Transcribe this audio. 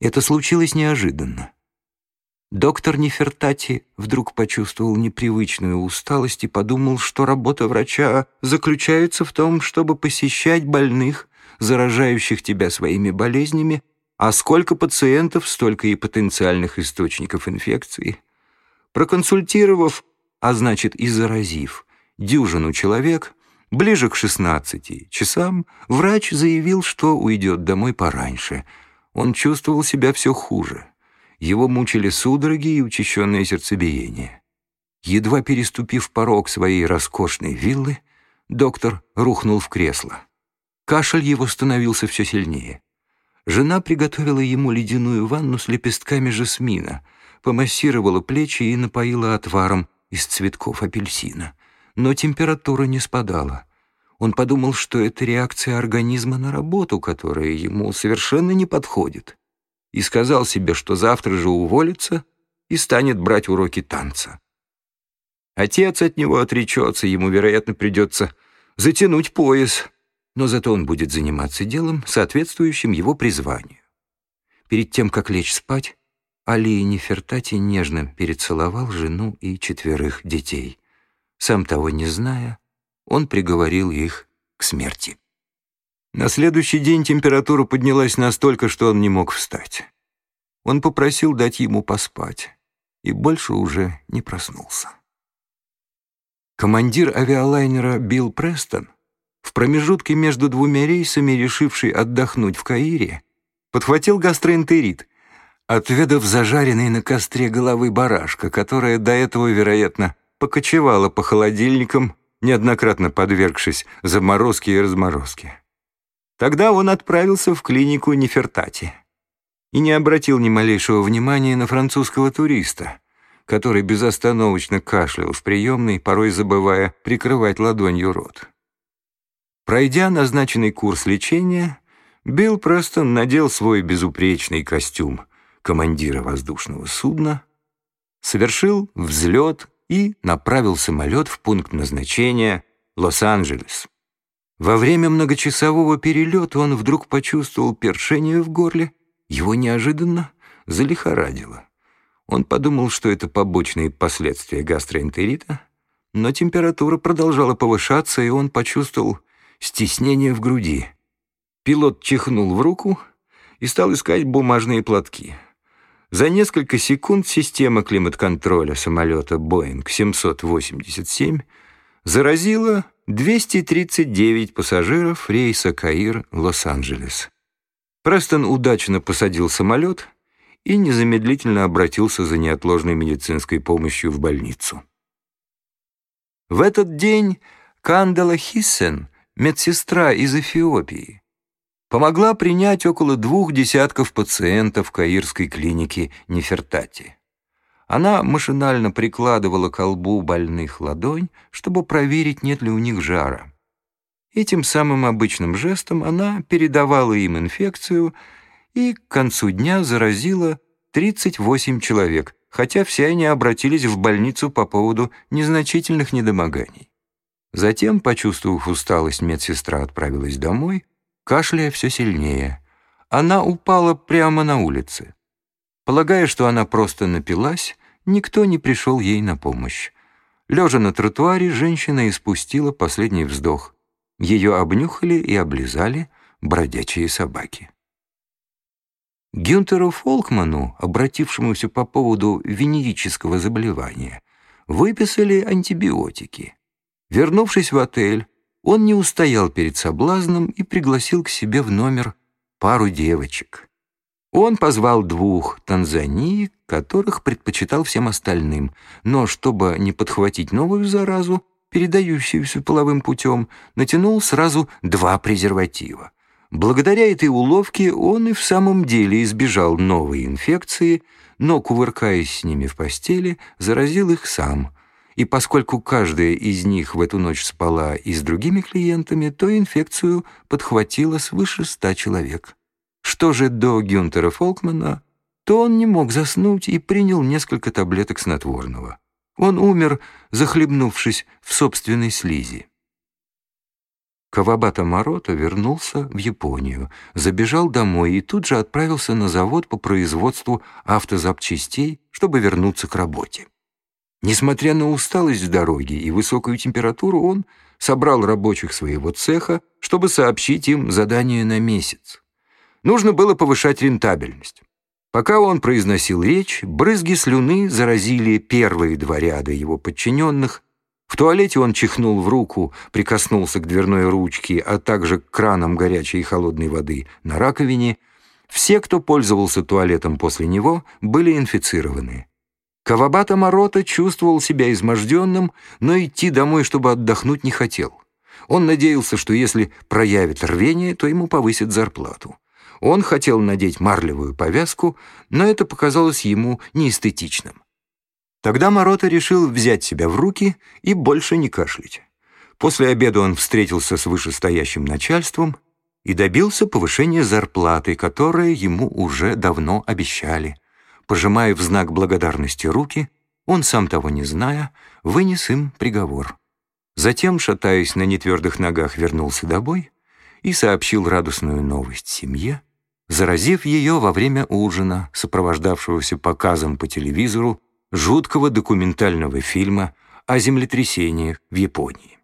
Это случилось неожиданно. Доктор Нефертати вдруг почувствовал непривычную усталость и подумал, что работа врача заключается в том, чтобы посещать больных, заражающих тебя своими болезнями, а сколько пациентов, столько и потенциальных источников инфекции. Проконсультировав, а значит и заразив, дюжину человек, ближе к 16 часам врач заявил, что уйдет домой пораньше — он чувствовал себя все хуже. Его мучили судороги и учащенное сердцебиение. Едва переступив порог своей роскошной виллы, доктор рухнул в кресло. Кашель его становился все сильнее. Жена приготовила ему ледяную ванну с лепестками жасмина, помассировала плечи и напоила отваром из цветков апельсина. Но температура не спадала. Он подумал, что это реакция организма на работу, которая ему совершенно не подходит, и сказал себе, что завтра же уволится и станет брать уроки танца. Отец от него отречется, ему, вероятно, придется затянуть пояс, но зато он будет заниматься делом, соответствующим его призванию. Перед тем, как лечь спать, Али Нефертати нежно перецеловал жену и четверых детей. Сам того не зная, он приговорил их к смерти. На следующий день температура поднялась настолько, что он не мог встать. Он попросил дать ему поспать и больше уже не проснулся. Командир авиалайнера Билл Престон, в промежутке между двумя рейсами, решивший отдохнуть в Каире, подхватил гастроэнтерит, отведав зажаренной на костре головы барашка, которая до этого, вероятно, покочевала по холодильникам неоднократно подвергшись заморозке и разморозке. Тогда он отправился в клинику Нефертати и не обратил ни малейшего внимания на французского туриста, который безостановочно кашлял в приемной, порой забывая прикрывать ладонью рот. Пройдя назначенный курс лечения, Билл Престон надел свой безупречный костюм командира воздушного судна, совершил взлет и направил самолет в пункт назначения Лос-Анджелес. Во время многочасового перелета он вдруг почувствовал першение в горле, его неожиданно залихорадило. Он подумал, что это побочные последствия гастроэнтерита, но температура продолжала повышаться, и он почувствовал стеснение в груди. Пилот чихнул в руку и стал искать бумажные платки — за несколько секунд система климат-контроля самолета Boeing 787 заразила 239 пассажиров рейса Каир-Лос-Анджелес. Престон удачно посадил самолет и незамедлительно обратился за неотложной медицинской помощью в больницу. В этот день Кандала Хиссен, медсестра из Эфиопии, помогла принять около двух десятков пациентов каирской клиники Нефертати. Она машинально прикладывала к колбу больных ладонь, чтобы проверить, нет ли у них жара. Этим самым обычным жестом она передавала им инфекцию и к концу дня заразила 38 человек, хотя все они обратились в больницу по поводу незначительных недомоганий. Затем, почувствовав усталость, медсестра отправилась домой, кашляя все сильнее. Она упала прямо на улице. Полагая, что она просто напилась, никто не пришел ей на помощь. Лежа на тротуаре, женщина испустила последний вздох. Ее обнюхали и облизали бродячие собаки. Гюнтеру Фолкману, обратившемуся по поводу венерического заболевания, выписали антибиотики. Вернувшись в отель, он не устоял перед соблазном и пригласил к себе в номер пару девочек. Он позвал двух Танзании, которых предпочитал всем остальным, но чтобы не подхватить новую заразу, передающуюся половым путем, натянул сразу два презерватива. Благодаря этой уловке он и в самом деле избежал новой инфекции, но, кувыркаясь с ними в постели, заразил их сам – и поскольку каждая из них в эту ночь спала и с другими клиентами, то инфекцию подхватило свыше ста человек. Что же до Гюнтера Фолкмана, то он не мог заснуть и принял несколько таблеток снотворного. Он умер, захлебнувшись в собственной слизи. Кавабата Марота вернулся в Японию, забежал домой и тут же отправился на завод по производству автозапчастей, чтобы вернуться к работе. Несмотря на усталость с дороги и высокую температуру, он собрал рабочих своего цеха, чтобы сообщить им задание на месяц. Нужно было повышать рентабельность. Пока он произносил речь, брызги слюны заразили первые два ряда его подчиненных, в туалете он чихнул в руку, прикоснулся к дверной ручке, а также к кранам горячей и холодной воды на раковине. Все, кто пользовался туалетом после него, были инфицированы. Кавабата Морота чувствовал себя изможденным, но идти домой, чтобы отдохнуть, не хотел. Он надеялся, что если проявит рвение, то ему повысят зарплату. Он хотел надеть марлевую повязку, но это показалось ему неэстетичным. Тогда Морота решил взять себя в руки и больше не кашлять. После обеда он встретился с вышестоящим начальством и добился повышения зарплаты, которое ему уже давно обещали. Пожимая в знак благодарности руки, он, сам того не зная, вынес им приговор. Затем, шатаясь на нетвердых ногах, вернулся домой и сообщил радостную новость семье, заразив ее во время ужина, сопровождавшегося показом по телевизору жуткого документального фильма о землетрясениях в Японии.